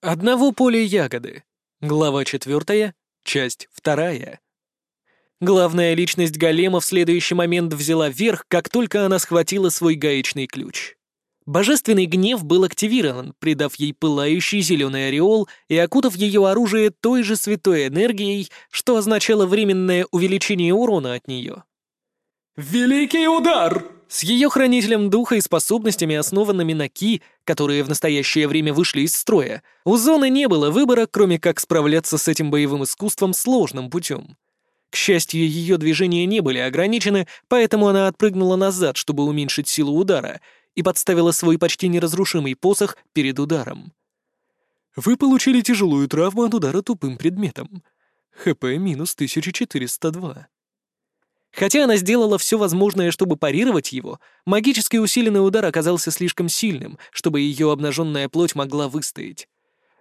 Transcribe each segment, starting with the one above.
Одного поля ягоды. Глава четвертая, часть вторая. Главная личность голема в следующий момент взяла верх, как только она схватила свой гаечный ключ. Божественный гнев был активирован, придав ей пылающий зеленый ореол и окутав ее оружие той же святой энергией, что означало временное увеличение урона от нее. «Великий удар!» С ее хранителем духа и способностями, основанными на Ки, которые в настоящее время вышли из строя, у Зоны не было выбора, кроме как справляться с этим боевым искусством сложным путем. К счастью, ее движения не были ограничены, поэтому она отпрыгнула назад, чтобы уменьшить силу удара, и подставила свой почти неразрушимый посох перед ударом. Вы получили тяжелую травму от удара тупым предметом. ХП минус 1402. Хотя она сделала все возможное, чтобы парировать его, магически усиленный удар оказался слишком сильным, чтобы ее обнаженная плоть могла выстоять.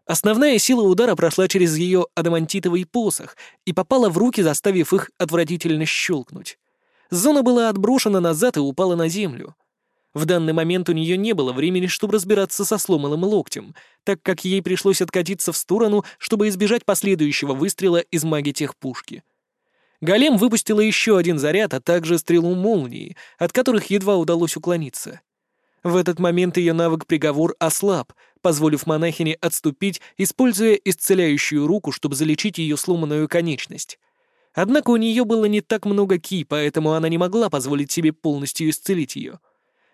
Основная сила удара прошла через ее адамантитовый посох и попала в руки, заставив их отвратительно щелкнуть. Зона была отброшена назад и упала на землю. В данный момент у нее не было времени, чтобы разбираться со сломанным локтем, так как ей пришлось откатиться в сторону, чтобы избежать последующего выстрела из маги техпушки. Голем выпустила еще один заряд, а также стрелу молнии, от которых едва удалось уклониться. В этот момент ее навык приговор ослаб, позволив монахине отступить, используя исцеляющую руку, чтобы залечить ее сломанную конечность. Однако у нее было не так много ки, поэтому она не могла позволить себе полностью исцелить ее.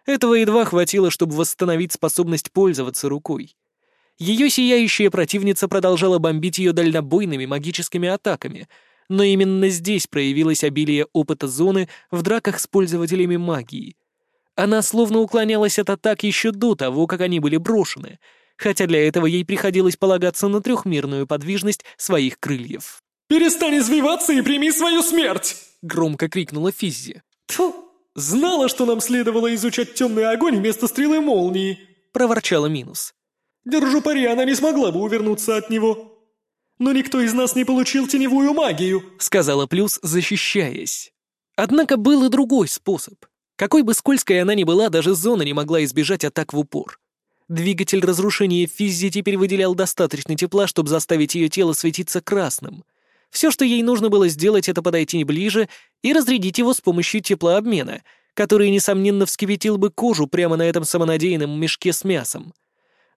Этого едва хватило, чтобы восстановить способность пользоваться рукой. Ее сияющая противница продолжала бомбить ее дальнобойными магическими атаками — но именно здесь проявилось обилие опыта зоны в драках с пользователями магии. Она словно уклонялась от атак еще до того, как они были брошены, хотя для этого ей приходилось полагаться на трехмерную подвижность своих крыльев. «Перестань извиваться и прими свою смерть!» — громко крикнула Физзи. «Тьфу! Знала, что нам следовало изучать темный огонь вместо стрелы молнии!» — проворчала Минус. «Держу пари, она не смогла бы увернуться от него!» «Но никто из нас не получил теневую магию», — сказала Плюс, защищаясь. Однако был и другой способ. Какой бы скользкой она ни была, даже зона не могла избежать атак в упор. Двигатель разрушения Физзи теперь выделял достаточно тепла, чтобы заставить ее тело светиться красным. Все, что ей нужно было сделать, это подойти ближе и разрядить его с помощью теплообмена, который, несомненно, вскипятил бы кожу прямо на этом самонадеянном мешке с мясом.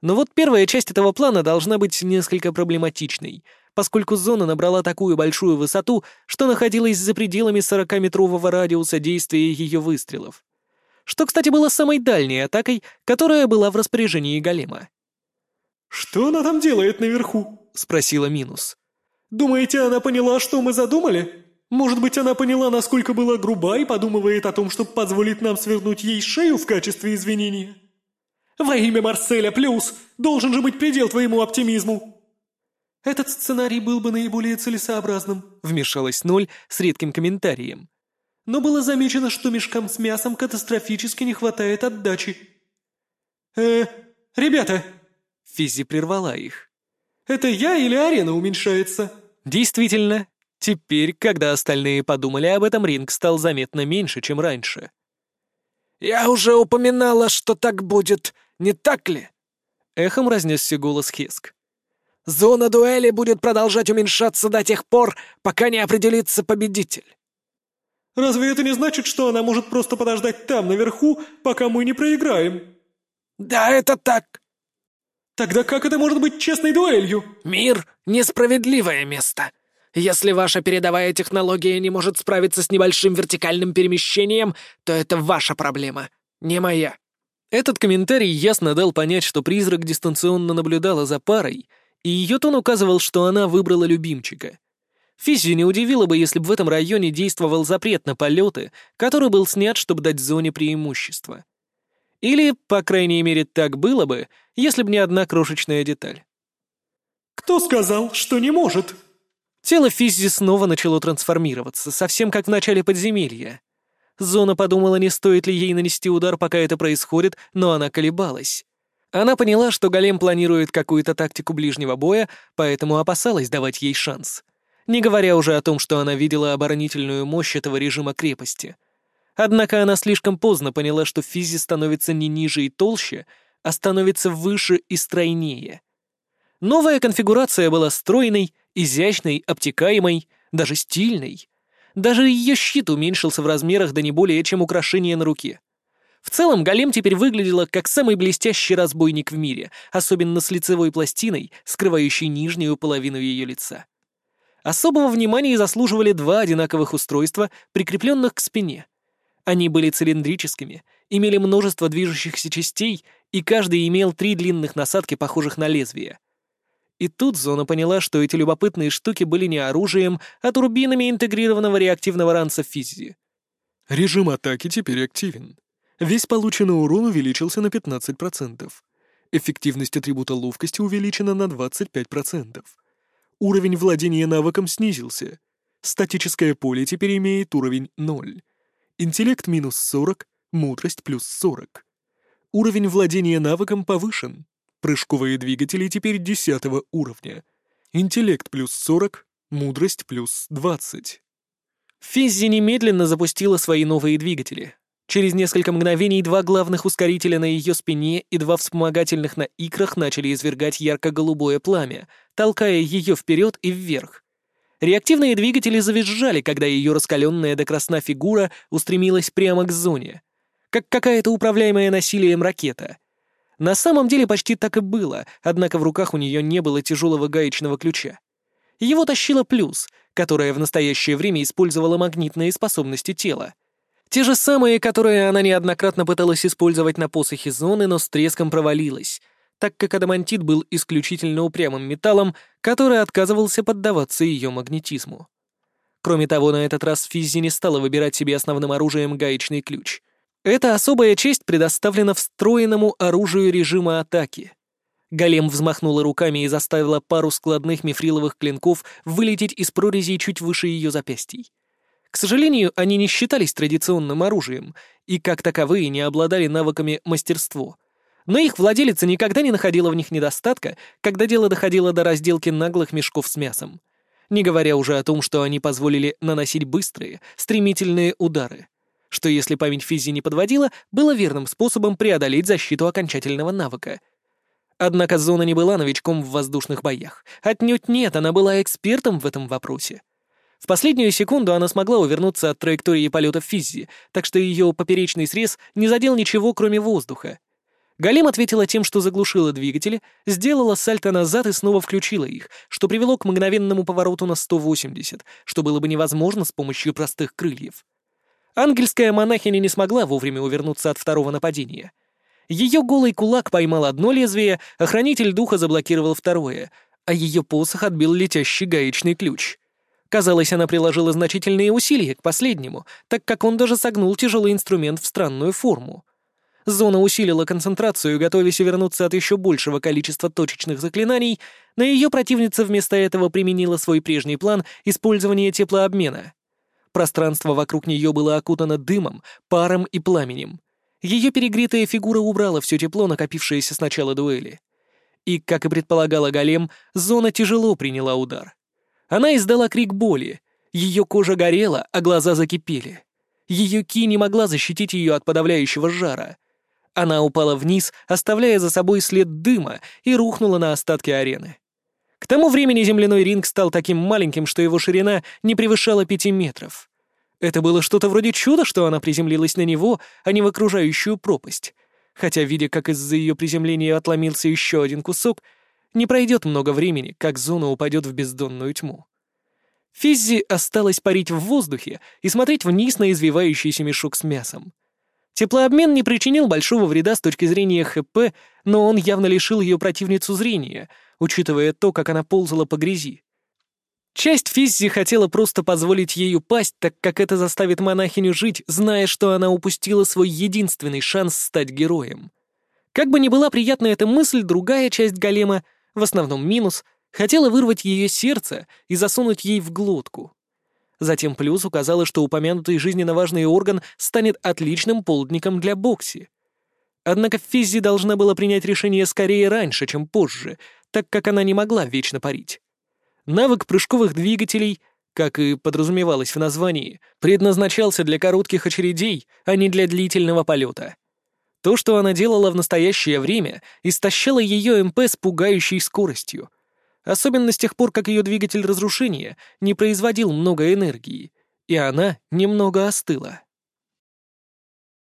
Но вот первая часть этого плана должна быть несколько проблематичной, поскольку зона набрала такую большую высоту, что находилась за пределами 40-метрового радиуса действия ее выстрелов. Что, кстати, было самой дальней атакой, которая была в распоряжении голема. «Что она там делает наверху?» — спросила Минус. «Думаете, она поняла, что мы задумали? Может быть, она поняла, насколько была груба и подумывает о том, чтобы позволить нам свернуть ей шею в качестве извинения?» Во имя Марселя Плюс! Должен же быть предел твоему оптимизму!» «Этот сценарий был бы наиболее целесообразным», — вмешалась Ноль с редким комментарием. «Но было замечено, что мешкам с мясом катастрофически не хватает отдачи». «Э, ребята!» — Физи прервала их. «Это я или арена уменьшается?» «Действительно. Теперь, когда остальные подумали об этом, ринг стал заметно меньше, чем раньше». «Я уже упоминала, что так будет», не так ли?» Эхом разнесся голос Хиск. «Зона дуэли будет продолжать уменьшаться до тех пор, пока не определится победитель». «Разве это не значит, что она может просто подождать там, наверху, пока мы не проиграем?» «Да, это так». «Тогда как это может быть честной дуэлью?» «Мир — несправедливое место. Если ваша передовая технология не может справиться с небольшим вертикальным перемещением, то это ваша проблема, не моя». Этот комментарий ясно дал понять, что призрак дистанционно наблюдала за парой, и ее тон указывал, что она выбрала любимчика. Физзи не удивило бы, если бы в этом районе действовал запрет на полеты, который был снят, чтобы дать зоне преимущество. Или, по крайней мере, так было бы, если бы не одна крошечная деталь. «Кто сказал, что не может?» Тело Физзи снова начало трансформироваться, совсем как в начале подземелья. Зона подумала, не стоит ли ей нанести удар, пока это происходит, но она колебалась. Она поняла, что Голем планирует какую-то тактику ближнего боя, поэтому опасалась давать ей шанс. Не говоря уже о том, что она видела оборонительную мощь этого режима крепости. Однако она слишком поздно поняла, что Физи становится не ниже и толще, а становится выше и стройнее. Новая конфигурация была стройной, изящной, обтекаемой, даже стильной. Даже ее щит уменьшился в размерах до не более чем украшение на руке. В целом, голем теперь выглядела как самый блестящий разбойник в мире, особенно с лицевой пластиной, скрывающей нижнюю половину ее лица. Особого внимания заслуживали два одинаковых устройства, прикрепленных к спине. Они были цилиндрическими, имели множество движущихся частей, и каждый имел три длинных насадки, похожих на лезвие. И тут Зона поняла, что эти любопытные штуки были не оружием, а турбинами интегрированного реактивного ранца физии. Режим атаки теперь активен. Весь полученный урон увеличился на 15%. Эффективность атрибута ловкости увеличена на 25%. Уровень владения навыком снизился. Статическое поле теперь имеет уровень 0. Интеллект минус 40, мудрость плюс 40. Уровень владения навыком повышен. Прыжковые двигатели теперь 10 уровня. Интеллект плюс 40, мудрость плюс 20. Физзи немедленно запустила свои новые двигатели. Через несколько мгновений два главных ускорителя на ее спине и два вспомогательных на икрах начали извергать ярко-голубое пламя, толкая ее вперед и вверх. Реактивные двигатели завизжали, когда ее раскаленная до красна фигура устремилась прямо к зоне. Как какая-то управляемая насилием ракета. На самом деле почти так и было, однако в руках у нее не было тяжелого гаечного ключа. Его тащила Плюс, которая в настоящее время использовала магнитные способности тела. Те же самые, которые она неоднократно пыталась использовать на посохе зоны, но с треском провалилась, так как адамантит был исключительно упрямым металлом, который отказывался поддаваться ее магнетизму. Кроме того, на этот раз Физзи не стала выбирать себе основным оружием гаечный ключ. Эта особая честь предоставлена встроенному оружию режима атаки. Голем взмахнула руками и заставила пару складных мифриловых клинков вылететь из прорезей чуть выше ее запястий. К сожалению, они не считались традиционным оружием и как таковые не обладали навыками мастерство. Но их владелица никогда не находила в них недостатка, когда дело доходило до разделки наглых мешков с мясом. Не говоря уже о том, что они позволили наносить быстрые, стремительные удары что, если память Физи не подводила, было верным способом преодолеть защиту окончательного навыка. Однако Зона не была новичком в воздушных боях. Отнюдь нет, она была экспертом в этом вопросе. В последнюю секунду она смогла увернуться от траектории полета Физзи, так что ее поперечный срез не задел ничего, кроме воздуха. Галим ответила тем, что заглушила двигатели, сделала сальто назад и снова включила их, что привело к мгновенному повороту на 180, что было бы невозможно с помощью простых крыльев. Ангельская монахиня не смогла вовремя увернуться от второго нападения. Ее голый кулак поймал одно лезвие, а хранитель духа заблокировал второе, а ее посох отбил летящий гаечный ключ. Казалось, она приложила значительные усилия к последнему, так как он даже согнул тяжелый инструмент в странную форму. Зона усилила концентрацию, готовясь увернуться от еще большего количества точечных заклинаний, но ее противница вместо этого применила свой прежний план использования теплообмена. Пространство вокруг нее было окутано дымом, паром и пламенем. Ее перегретая фигура убрала все тепло, накопившееся с начала дуэли. И, как и предполагала Голем, зона тяжело приняла удар. Она издала крик боли. Ее кожа горела, а глаза закипели. Ее ки не могла защитить ее от подавляющего жара. Она упала вниз, оставляя за собой след дыма, и рухнула на остатки арены. К тому времени земляной ринг стал таким маленьким, что его ширина не превышала пяти метров. Это было что-то вроде чуда, что она приземлилась на него, а не в окружающую пропасть. Хотя, видя, как из-за ее приземления отломился еще один кусок, не пройдет много времени, как зона упадет в бездонную тьму. Физзи осталось парить в воздухе и смотреть вниз на извивающийся мешок с мясом. Теплообмен не причинил большого вреда с точки зрения ХП, но он явно лишил ее противницу зрения — учитывая то, как она ползала по грязи. Часть Физзи хотела просто позволить ей упасть, так как это заставит монахиню жить, зная, что она упустила свой единственный шанс стать героем. Как бы ни была приятна эта мысль, другая часть голема, в основном минус, хотела вырвать ее сердце и засунуть ей в глотку. Затем Плюс указала, что упомянутый жизненно важный орган станет отличным полдником для Бокси. Однако Физзи должна была принять решение скорее раньше, чем позже, так как она не могла вечно парить. Навык прыжковых двигателей, как и подразумевалось в названии, предназначался для коротких очередей, а не для длительного полета. То, что она делала в настоящее время, истощало ее МП с пугающей скоростью. Особенно с тех пор, как ее двигатель разрушения не производил много энергии, и она немного остыла.